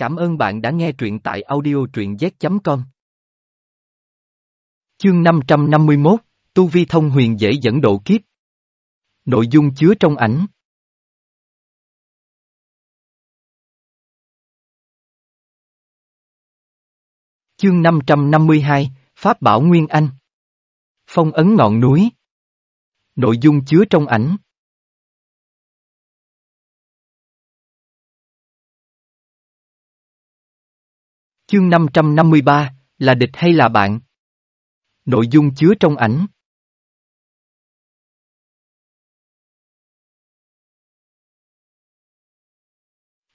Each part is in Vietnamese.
Cảm ơn bạn đã nghe truyện tại audio truyện z.com. Chương 551, Tu Vi Thông Huyền dễ dẫn độ kiếp. Nội dung chứa trong ảnh. Chương 552, Pháp Bảo Nguyên Anh. Phong ấn ngọn núi. Nội dung chứa trong ảnh. Chương 553, là địch hay là bạn? Nội dung chứa trong ảnh.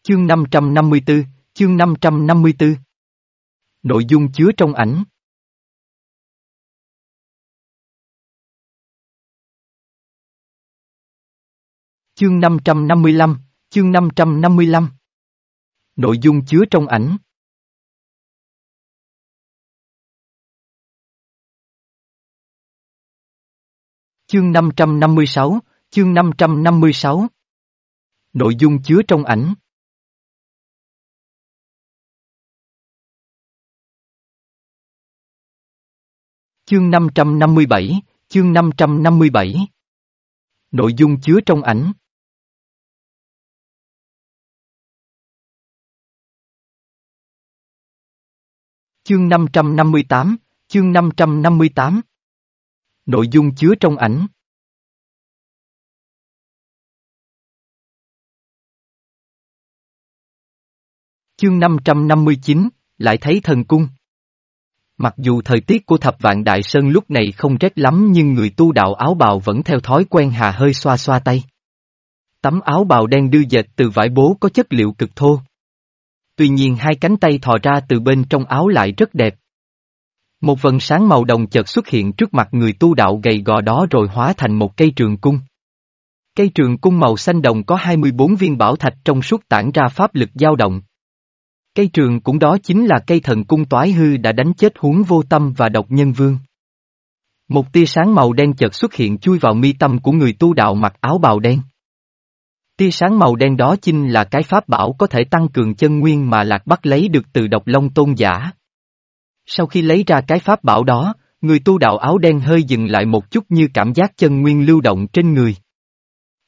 Chương 554, chương 554. Nội dung chứa trong ảnh. Chương 555, chương 555. Nội dung chứa trong ảnh. Chương 556, chương 556. Nội dung chứa trong ảnh. Chương 557, chương 557. Nội dung chứa trong ảnh. Chương 558, chương 558. Nội dung chứa trong ảnh. Chương 559, lại thấy thần cung. Mặc dù thời tiết của thập vạn đại sơn lúc này không rét lắm nhưng người tu đạo áo bào vẫn theo thói quen hà hơi xoa xoa tay. Tấm áo bào đen đưa dệt từ vải bố có chất liệu cực thô. Tuy nhiên hai cánh tay thò ra từ bên trong áo lại rất đẹp. Một vần sáng màu đồng chợt xuất hiện trước mặt người tu đạo gầy gò đó rồi hóa thành một cây trường cung. Cây trường cung màu xanh đồng có 24 viên bảo thạch trong suốt tản ra pháp lực dao động. Cây trường cũng đó chính là cây thần cung toái hư đã đánh chết huống vô tâm và độc nhân vương. Một tia sáng màu đen chợt xuất hiện chui vào mi tâm của người tu đạo mặc áo bào đen. Tia sáng màu đen đó chính là cái pháp bảo có thể tăng cường chân nguyên mà Lạc Bắc lấy được từ độc long tôn giả. Sau khi lấy ra cái pháp bảo đó, người tu đạo áo đen hơi dừng lại một chút như cảm giác chân nguyên lưu động trên người.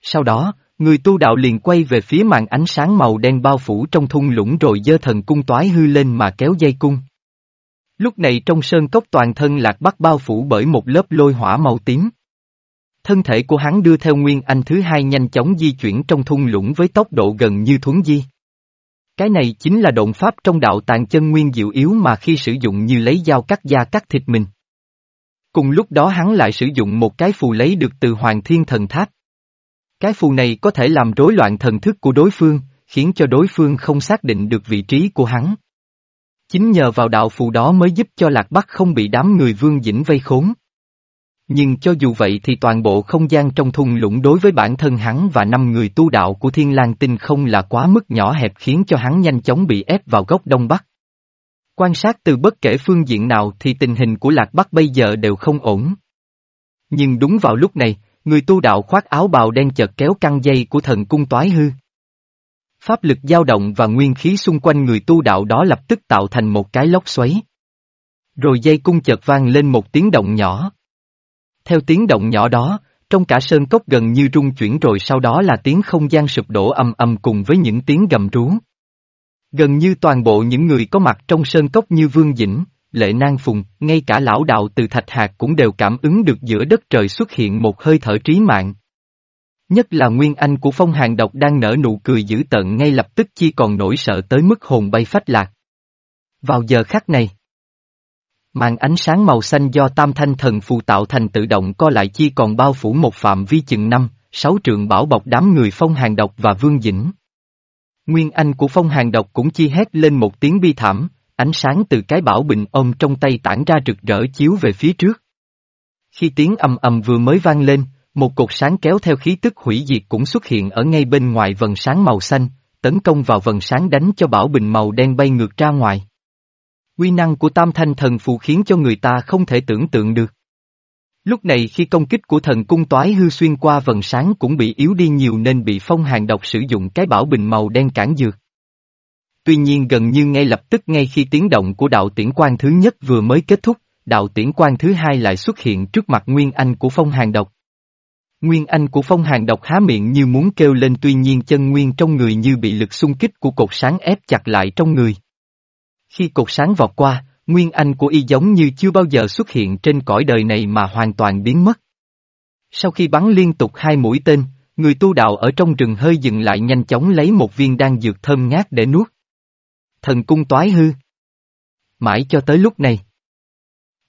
Sau đó, người tu đạo liền quay về phía màn ánh sáng màu đen bao phủ trong thung lũng rồi dơ thần cung toái hư lên mà kéo dây cung. Lúc này trong sơn cốc toàn thân lạc bắc bao phủ bởi một lớp lôi hỏa màu tím. Thân thể của hắn đưa theo nguyên anh thứ hai nhanh chóng di chuyển trong thung lũng với tốc độ gần như thuấn di. Cái này chính là động pháp trong đạo tàn chân nguyên diệu yếu mà khi sử dụng như lấy dao cắt da cắt thịt mình. Cùng lúc đó hắn lại sử dụng một cái phù lấy được từ Hoàng Thiên Thần Tháp. Cái phù này có thể làm rối loạn thần thức của đối phương, khiến cho đối phương không xác định được vị trí của hắn. Chính nhờ vào đạo phù đó mới giúp cho Lạc Bắc không bị đám người vương dĩnh vây khốn. Nhưng cho dù vậy thì toàn bộ không gian trong thung lũng đối với bản thân hắn và năm người tu đạo của Thiên lang Tinh không là quá mức nhỏ hẹp khiến cho hắn nhanh chóng bị ép vào góc đông bắc. Quan sát từ bất kể phương diện nào thì tình hình của Lạc Bắc bây giờ đều không ổn. Nhưng đúng vào lúc này, người tu đạo khoác áo bào đen chợt kéo căng dây của thần cung toái hư. Pháp lực dao động và nguyên khí xung quanh người tu đạo đó lập tức tạo thành một cái lốc xoáy. Rồi dây cung chợt vang lên một tiếng động nhỏ. Theo tiếng động nhỏ đó, trong cả sơn cốc gần như rung chuyển rồi sau đó là tiếng không gian sụp đổ âm âm cùng với những tiếng gầm rú. Gần như toàn bộ những người có mặt trong sơn cốc như Vương Dĩnh, Lệ Nang Phùng, ngay cả lão đạo từ Thạch Hạt cũng đều cảm ứng được giữa đất trời xuất hiện một hơi thở trí mạng. Nhất là Nguyên Anh của phong hàng độc đang nở nụ cười dữ tợn ngay lập tức chi còn nổi sợ tới mức hồn bay phách lạc. Vào giờ khắc này, Màn ánh sáng màu xanh do tam thanh thần phù tạo thành tự động co lại chi còn bao phủ một phạm vi chừng năm, sáu trường bảo bọc đám người phong hàng độc và vương dĩnh. Nguyên anh của phong hàng độc cũng chi hét lên một tiếng bi thảm, ánh sáng từ cái bảo bình ôm trong tay tản ra rực rỡ chiếu về phía trước. Khi tiếng ầm ầm vừa mới vang lên, một cột sáng kéo theo khí tức hủy diệt cũng xuất hiện ở ngay bên ngoài vần sáng màu xanh, tấn công vào vần sáng đánh cho bảo bình màu đen bay ngược ra ngoài. Quy năng của tam thanh thần phù khiến cho người ta không thể tưởng tượng được. Lúc này khi công kích của thần cung toái hư xuyên qua vần sáng cũng bị yếu đi nhiều nên bị phong hàng độc sử dụng cái bảo bình màu đen cản dược. Tuy nhiên gần như ngay lập tức ngay khi tiếng động của đạo tiễn quan thứ nhất vừa mới kết thúc, đạo tiễn quan thứ hai lại xuất hiện trước mặt Nguyên Anh của phong hàng độc. Nguyên Anh của phong hàng độc há miệng như muốn kêu lên tuy nhiên chân nguyên trong người như bị lực xung kích của cột sáng ép chặt lại trong người. Khi cột sáng vọt qua, Nguyên Anh của y giống như chưa bao giờ xuất hiện trên cõi đời này mà hoàn toàn biến mất. Sau khi bắn liên tục hai mũi tên, người tu đạo ở trong rừng hơi dừng lại nhanh chóng lấy một viên đan dược thơm ngát để nuốt. Thần cung toái hư. Mãi cho tới lúc này.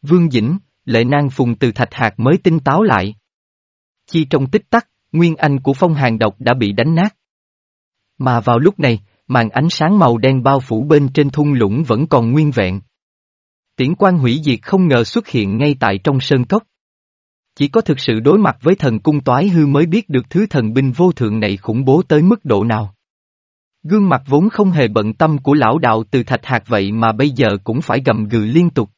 Vương Dĩnh, lệ nang phùng từ thạch hạt mới tinh táo lại. Chi trong tích tắc, nguyên anh của phong hàng độc đã bị đánh nát. Mà vào lúc này, màn ánh sáng màu đen bao phủ bên trên thung lũng vẫn còn nguyên vẹn. Tiễn quan hủy diệt không ngờ xuất hiện ngay tại trong sơn cốc. Chỉ có thực sự đối mặt với thần cung toái hư mới biết được thứ thần binh vô thượng này khủng bố tới mức độ nào. Gương mặt vốn không hề bận tâm của lão đạo từ thạch hạt vậy mà bây giờ cũng phải gầm gừ liên tục.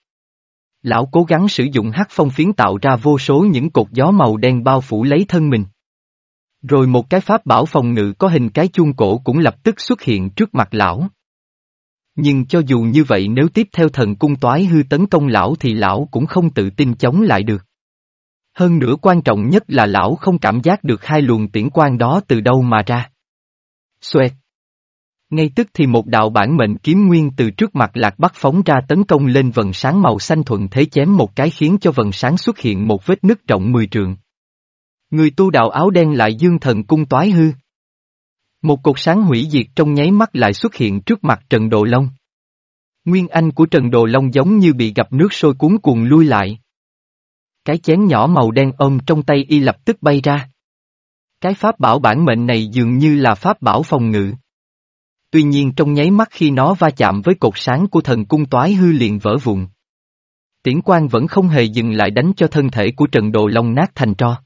Lão cố gắng sử dụng hắc phong phiến tạo ra vô số những cột gió màu đen bao phủ lấy thân mình. Rồi một cái pháp bảo phòng ngự có hình cái chuông cổ cũng lập tức xuất hiện trước mặt lão. Nhưng cho dù như vậy nếu tiếp theo thần cung toái hư tấn công lão thì lão cũng không tự tin chống lại được. Hơn nữa quan trọng nhất là lão không cảm giác được hai luồng tiễn quan đó từ đâu mà ra. Xoẹt. Ngay tức thì một đạo bản mệnh kiếm nguyên từ trước mặt lạc bắc phóng ra tấn công lên vần sáng màu xanh thuận thế chém một cái khiến cho vần sáng xuất hiện một vết nứt rộng 10 trượng. Người tu đạo áo đen lại dương thần cung toái hư. Một cột sáng hủy diệt trong nháy mắt lại xuất hiện trước mặt Trần Đồ Long. Nguyên anh của Trần Đồ Long giống như bị gặp nước sôi cuốn cuồng lui lại. Cái chén nhỏ màu đen ôm trong tay y lập tức bay ra. Cái pháp bảo bản mệnh này dường như là pháp bảo phòng ngự. Tuy nhiên trong nháy mắt khi nó va chạm với cột sáng của thần cung toái hư liền vỡ vụn. Tiễn quan vẫn không hề dừng lại đánh cho thân thể của Trần Đồ Long nát thành tro.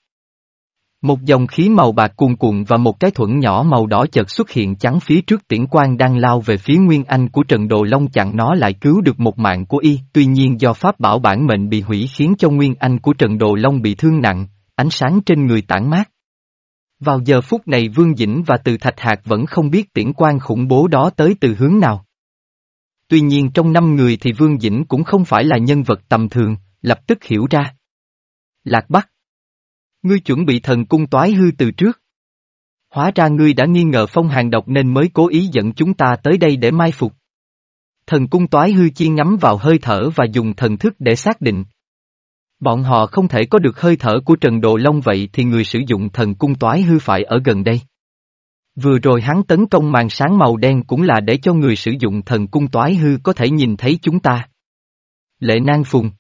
Một dòng khí màu bạc cuồn cuộn và một cái thuẫn nhỏ màu đỏ chợt xuất hiện chắn phía trước tiễn quan đang lao về phía Nguyên Anh của Trần Đồ Long chặn nó lại cứu được một mạng của y, tuy nhiên do pháp bảo bản mệnh bị hủy khiến cho Nguyên Anh của Trần Đồ Long bị thương nặng, ánh sáng trên người tản mát. Vào giờ phút này Vương Dĩnh và Từ Thạch Hạc vẫn không biết tiễn quan khủng bố đó tới từ hướng nào. Tuy nhiên trong năm người thì Vương Dĩnh cũng không phải là nhân vật tầm thường, lập tức hiểu ra. Lạc Bắc Ngươi chuẩn bị thần cung toái hư từ trước. Hóa ra ngươi đã nghi ngờ phong hàng độc nên mới cố ý dẫn chúng ta tới đây để mai phục. Thần cung toái hư chi ngắm vào hơi thở và dùng thần thức để xác định. Bọn họ không thể có được hơi thở của Trần Đồ Long vậy thì người sử dụng thần cung toái hư phải ở gần đây. Vừa rồi hắn tấn công màn sáng màu đen cũng là để cho người sử dụng thần cung toái hư có thể nhìn thấy chúng ta. Lệ Nang Phùng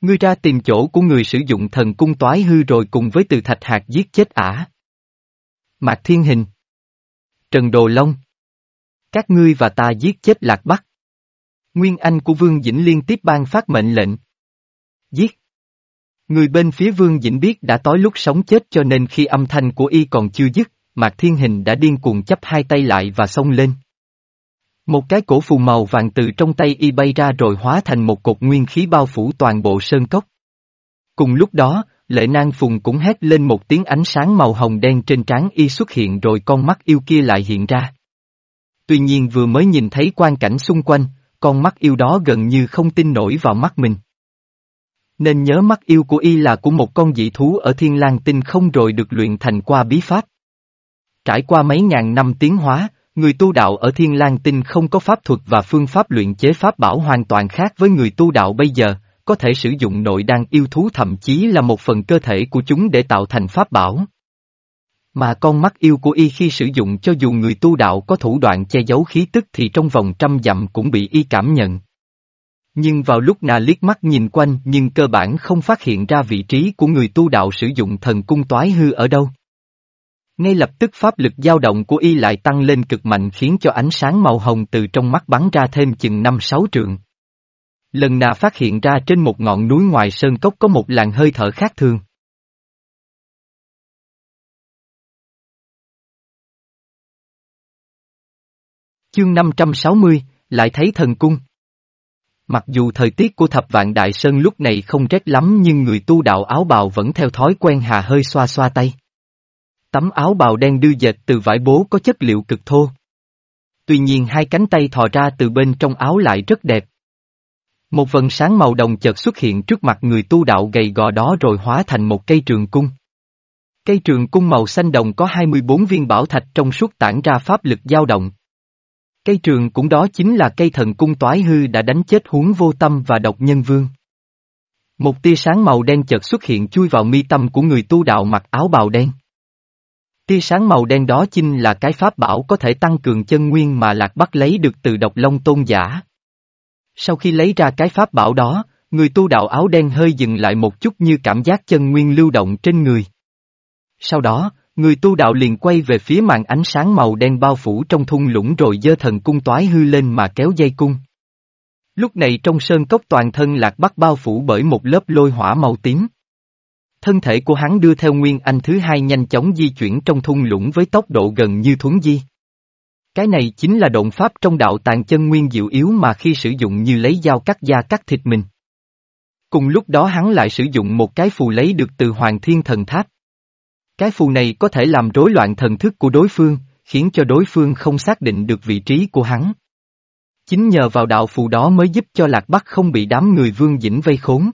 Ngươi ra tìm chỗ của người sử dụng thần cung toái hư rồi cùng với từ thạch hạt giết chết ả. Mạc Thiên Hình Trần Đồ Long Các ngươi và ta giết chết Lạc Bắc. Nguyên Anh của Vương Dĩnh liên tiếp ban phát mệnh lệnh. Giết. Người bên phía Vương Dĩnh biết đã tối lúc sống chết cho nên khi âm thanh của y còn chưa dứt, Mạc Thiên Hình đã điên cuồng chấp hai tay lại và xông lên. Một cái cổ phù màu vàng từ trong tay y bay ra rồi hóa thành một cột nguyên khí bao phủ toàn bộ sơn cốc. Cùng lúc đó, lệ nang phùng cũng hét lên một tiếng ánh sáng màu hồng đen trên trán y xuất hiện rồi con mắt yêu kia lại hiện ra. Tuy nhiên vừa mới nhìn thấy quan cảnh xung quanh, con mắt yêu đó gần như không tin nổi vào mắt mình. Nên nhớ mắt yêu của y là của một con dị thú ở thiên lang tinh không rồi được luyện thành qua bí pháp. Trải qua mấy ngàn năm tiến hóa, Người tu đạo ở Thiên lang Tinh không có pháp thuật và phương pháp luyện chế pháp bảo hoàn toàn khác với người tu đạo bây giờ, có thể sử dụng nội đan yêu thú thậm chí là một phần cơ thể của chúng để tạo thành pháp bảo. Mà con mắt yêu của y khi sử dụng cho dù người tu đạo có thủ đoạn che giấu khí tức thì trong vòng trăm dặm cũng bị y cảm nhận. Nhưng vào lúc nà liếc mắt nhìn quanh nhưng cơ bản không phát hiện ra vị trí của người tu đạo sử dụng thần cung toái hư ở đâu. Ngay lập tức pháp lực dao động của y lại tăng lên cực mạnh khiến cho ánh sáng màu hồng từ trong mắt bắn ra thêm chừng năm sáu trượng. Lần nào phát hiện ra trên một ngọn núi ngoài sơn cốc có một làn hơi thở khác thường. Chương 560, lại thấy thần cung. Mặc dù thời tiết của thập vạn đại sơn lúc này không rét lắm nhưng người tu đạo áo bào vẫn theo thói quen hà hơi xoa xoa tay. Tấm áo bào đen đưa dệt từ vải bố có chất liệu cực thô. tuy nhiên hai cánh tay thò ra từ bên trong áo lại rất đẹp. Một vần sáng màu đồng chợt xuất hiện trước mặt người tu đạo gầy gò đó rồi hóa thành một cây trường cung. Cây trường cung màu xanh đồng có 24 viên bảo thạch trong suốt tản ra pháp lực dao động. Cây trường cũng đó chính là cây thần cung toái hư đã đánh chết huống vô tâm và độc nhân vương. Một tia sáng màu đen chợt xuất hiện chui vào mi tâm của người tu đạo mặc áo bào đen. Tia sáng màu đen đó chính là cái pháp bảo có thể tăng cường chân nguyên mà Lạc Bắc lấy được từ độc long tôn giả. Sau khi lấy ra cái pháp bảo đó, người tu đạo áo đen hơi dừng lại một chút như cảm giác chân nguyên lưu động trên người. Sau đó, người tu đạo liền quay về phía màn ánh sáng màu đen bao phủ trong thung lũng rồi dơ thần cung toái hư lên mà kéo dây cung. Lúc này trong sơn cốc toàn thân lạc bắc bao phủ bởi một lớp lôi hỏa màu tím. Thân thể của hắn đưa theo nguyên anh thứ hai nhanh chóng di chuyển trong thung lũng với tốc độ gần như thuấn di. Cái này chính là động pháp trong đạo tàn chân nguyên diệu yếu mà khi sử dụng như lấy dao cắt da cắt thịt mình. Cùng lúc đó hắn lại sử dụng một cái phù lấy được từ Hoàng Thiên Thần Tháp. Cái phù này có thể làm rối loạn thần thức của đối phương, khiến cho đối phương không xác định được vị trí của hắn. Chính nhờ vào đạo phù đó mới giúp cho Lạc Bắc không bị đám người vương dĩnh vây khốn.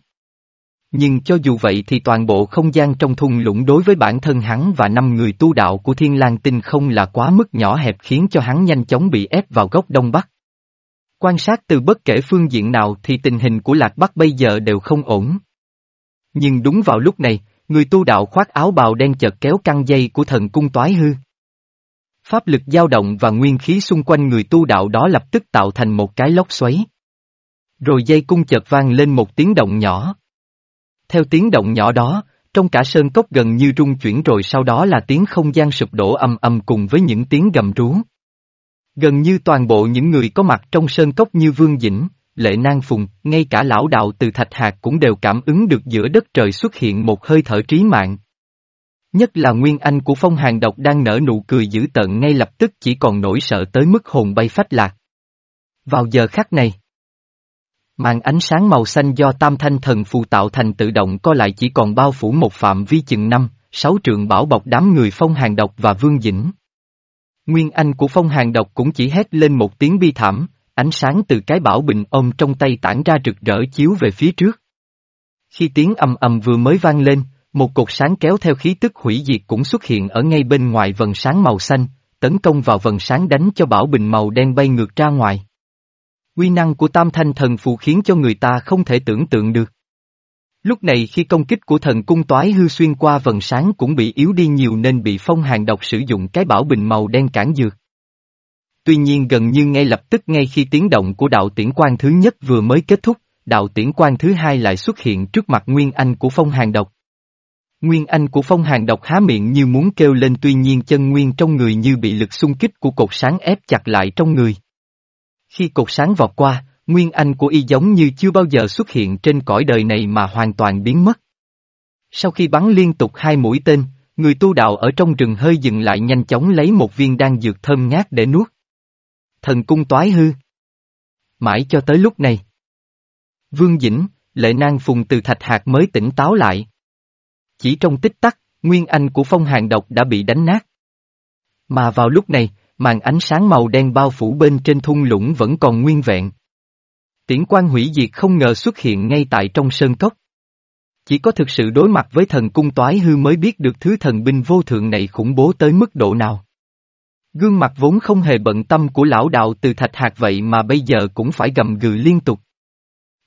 Nhưng cho dù vậy thì toàn bộ không gian trong thung lũng đối với bản thân hắn và năm người tu đạo của Thiên lang Tinh không là quá mức nhỏ hẹp khiến cho hắn nhanh chóng bị ép vào góc đông bắc. Quan sát từ bất kể phương diện nào thì tình hình của Lạc Bắc bây giờ đều không ổn. Nhưng đúng vào lúc này, người tu đạo khoác áo bào đen chợt kéo căng dây của thần cung toái hư. Pháp lực dao động và nguyên khí xung quanh người tu đạo đó lập tức tạo thành một cái lốc xoáy. Rồi dây cung chợt vang lên một tiếng động nhỏ. Theo tiếng động nhỏ đó, trong cả sơn cốc gần như rung chuyển rồi sau đó là tiếng không gian sụp đổ âm âm cùng với những tiếng gầm rú. Gần như toàn bộ những người có mặt trong sơn cốc như Vương Dĩnh, Lệ Nang Phùng, ngay cả lão đạo từ Thạch Hạt cũng đều cảm ứng được giữa đất trời xuất hiện một hơi thở trí mạng. Nhất là Nguyên Anh của phong hàng độc đang nở nụ cười dữ tợn ngay lập tức chỉ còn nổi sợ tới mức hồn bay phách lạc. Vào giờ khắc này, Màn ánh sáng màu xanh do tam thanh thần phù tạo thành tự động co lại chỉ còn bao phủ một phạm vi chừng năm, sáu trường bảo bọc đám người phong hàng độc và vương dĩnh. Nguyên anh của phong hàng độc cũng chỉ hét lên một tiếng bi thảm, ánh sáng từ cái bảo bình ôm trong tay tản ra rực rỡ chiếu về phía trước. Khi tiếng ầm ầm vừa mới vang lên, một cột sáng kéo theo khí tức hủy diệt cũng xuất hiện ở ngay bên ngoài vần sáng màu xanh, tấn công vào vần sáng đánh cho bảo bình màu đen bay ngược ra ngoài. Quy năng của tam thanh thần phù khiến cho người ta không thể tưởng tượng được. Lúc này khi công kích của thần cung toái hư xuyên qua vần sáng cũng bị yếu đi nhiều nên bị phong hàng độc sử dụng cái bảo bình màu đen cản dược. Tuy nhiên gần như ngay lập tức ngay khi tiếng động của đạo tiễn quan thứ nhất vừa mới kết thúc, đạo tiễn quan thứ hai lại xuất hiện trước mặt Nguyên Anh của phong hàng độc. Nguyên Anh của phong hàng độc há miệng như muốn kêu lên tuy nhiên chân nguyên trong người như bị lực xung kích của cột sáng ép chặt lại trong người. Khi cột sáng vọt qua, nguyên anh của y giống như chưa bao giờ xuất hiện trên cõi đời này mà hoàn toàn biến mất. Sau khi bắn liên tục hai mũi tên, người tu đạo ở trong rừng hơi dừng lại nhanh chóng lấy một viên đan dược thơm ngát để nuốt. Thần cung toái hư. Mãi cho tới lúc này. Vương Dĩnh, lệ nang phùng từ thạch hạt mới tỉnh táo lại. Chỉ trong tích tắc, nguyên anh của phong hàng độc đã bị đánh nát. Mà vào lúc này, màn ánh sáng màu đen bao phủ bên trên thung lũng vẫn còn nguyên vẹn. Tiễn quan hủy diệt không ngờ xuất hiện ngay tại trong sơn cốc. Chỉ có thực sự đối mặt với thần cung toái hư mới biết được thứ thần binh vô thượng này khủng bố tới mức độ nào. Gương mặt vốn không hề bận tâm của lão đạo từ thạch hạt vậy mà bây giờ cũng phải gầm gừ liên tục.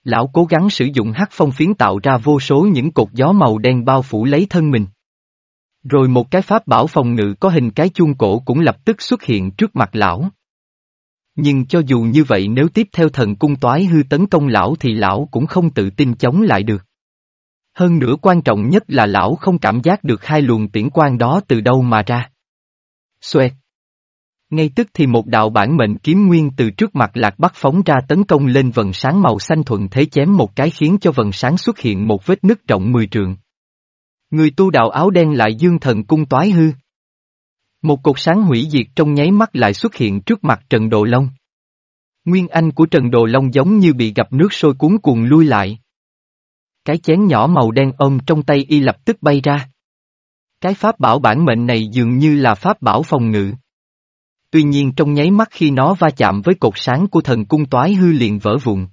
Lão cố gắng sử dụng hắc phong phiến tạo ra vô số những cột gió màu đen bao phủ lấy thân mình. Rồi một cái pháp bảo phòng ngự có hình cái chuông cổ cũng lập tức xuất hiện trước mặt lão. Nhưng cho dù như vậy nếu tiếp theo thần cung toái hư tấn công lão thì lão cũng không tự tin chống lại được. Hơn nữa quan trọng nhất là lão không cảm giác được hai luồng tiễn quan đó từ đâu mà ra. Xoẹt. Ngay tức thì một đạo bản mệnh kiếm nguyên từ trước mặt lạc bắc phóng ra tấn công lên vần sáng màu xanh thuận thế chém một cái khiến cho vần sáng xuất hiện một vết nứt rộng 10 trượng. Người tu đạo áo đen lại dương thần cung toái hư. Một cột sáng hủy diệt trong nháy mắt lại xuất hiện trước mặt Trần Đồ Long. Nguyên anh của Trần Đồ Long giống như bị gặp nước sôi cuốn cuồng lui lại. Cái chén nhỏ màu đen ôm trong tay y lập tức bay ra. Cái pháp bảo bản mệnh này dường như là pháp bảo phòng ngự. Tuy nhiên trong nháy mắt khi nó va chạm với cột sáng của thần cung toái hư liền vỡ vụn.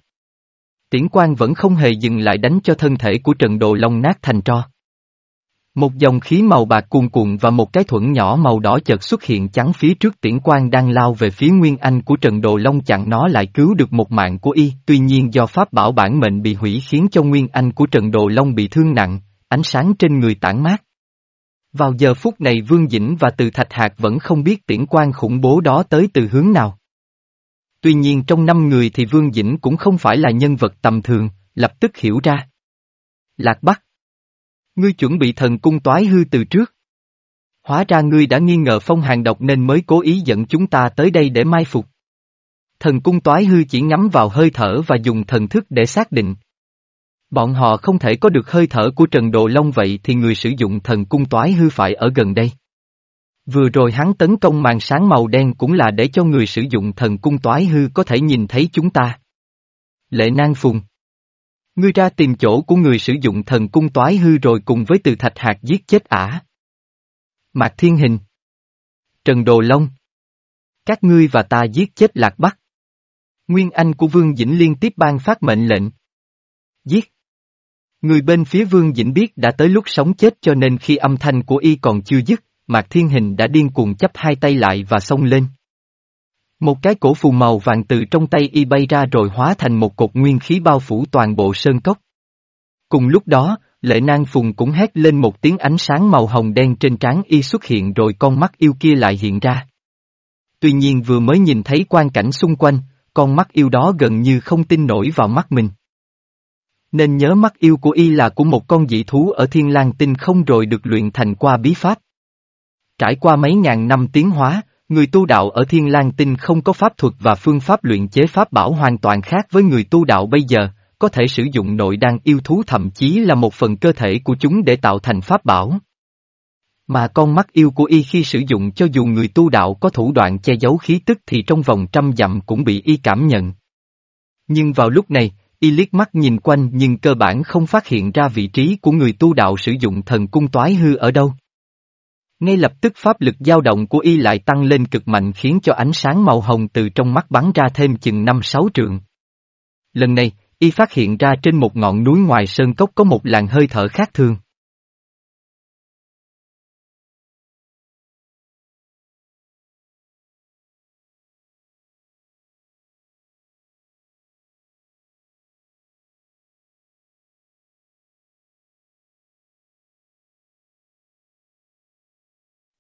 Tiễn quang vẫn không hề dừng lại đánh cho thân thể của Trần Đồ Long nát thành tro. Một dòng khí màu bạc cuồn cuộn và một cái thuẫn nhỏ màu đỏ chợt xuất hiện chắn phía trước tiễn quan đang lao về phía Nguyên Anh của Trần Đồ Long chặn nó lại cứu được một mạng của y, tuy nhiên do pháp bảo bản mệnh bị hủy khiến cho Nguyên Anh của Trần Đồ Long bị thương nặng, ánh sáng trên người tản mát. Vào giờ phút này Vương Dĩnh và Từ Thạch Hạc vẫn không biết tiễn quan khủng bố đó tới từ hướng nào. Tuy nhiên trong năm người thì Vương Dĩnh cũng không phải là nhân vật tầm thường, lập tức hiểu ra. Lạc Bắc Ngươi chuẩn bị thần cung toái hư từ trước. Hóa ra ngươi đã nghi ngờ phong hàng độc nên mới cố ý dẫn chúng ta tới đây để mai phục. Thần cung toái hư chỉ ngắm vào hơi thở và dùng thần thức để xác định. Bọn họ không thể có được hơi thở của Trần Độ Long vậy thì người sử dụng thần cung toái hư phải ở gần đây. Vừa rồi hắn tấn công màn sáng màu đen cũng là để cho người sử dụng thần cung toái hư có thể nhìn thấy chúng ta. Lệ Nang Phùng Ngươi ra tìm chỗ của người sử dụng thần cung toái hư rồi cùng với từ thạch hạt giết chết ả. Mạc Thiên Hình Trần Đồ Long Các ngươi và ta giết chết Lạc Bắc. Nguyên Anh của Vương Dĩnh liên tiếp ban phát mệnh lệnh. Giết. Người bên phía Vương Dĩnh biết đã tới lúc sống chết cho nên khi âm thanh của y còn chưa dứt, Mạc Thiên Hình đã điên cuồng chấp hai tay lại và xông lên. Một cái cổ phù màu vàng từ trong tay y bay ra rồi hóa thành một cột nguyên khí bao phủ toàn bộ sơn cốc. Cùng lúc đó, lệ nang phùng cũng hét lên một tiếng ánh sáng màu hồng đen trên trán y xuất hiện rồi con mắt yêu kia lại hiện ra. Tuy nhiên vừa mới nhìn thấy quan cảnh xung quanh, con mắt yêu đó gần như không tin nổi vào mắt mình. Nên nhớ mắt yêu của y là của một con dị thú ở thiên lang tinh không rồi được luyện thành qua bí pháp. Trải qua mấy ngàn năm tiến hóa, Người tu đạo ở Thiên lang Tinh không có pháp thuật và phương pháp luyện chế pháp bảo hoàn toàn khác với người tu đạo bây giờ, có thể sử dụng nội đan yêu thú thậm chí là một phần cơ thể của chúng để tạo thành pháp bảo. Mà con mắt yêu của y khi sử dụng cho dù người tu đạo có thủ đoạn che giấu khí tức thì trong vòng trăm dặm cũng bị y cảm nhận. Nhưng vào lúc này, y liếc mắt nhìn quanh nhưng cơ bản không phát hiện ra vị trí của người tu đạo sử dụng thần cung toái hư ở đâu. Ngay lập tức pháp lực dao động của y lại tăng lên cực mạnh khiến cho ánh sáng màu hồng từ trong mắt bắn ra thêm chừng năm sáu trượng. Lần này, y phát hiện ra trên một ngọn núi ngoài sơn cốc có một làn hơi thở khác thường.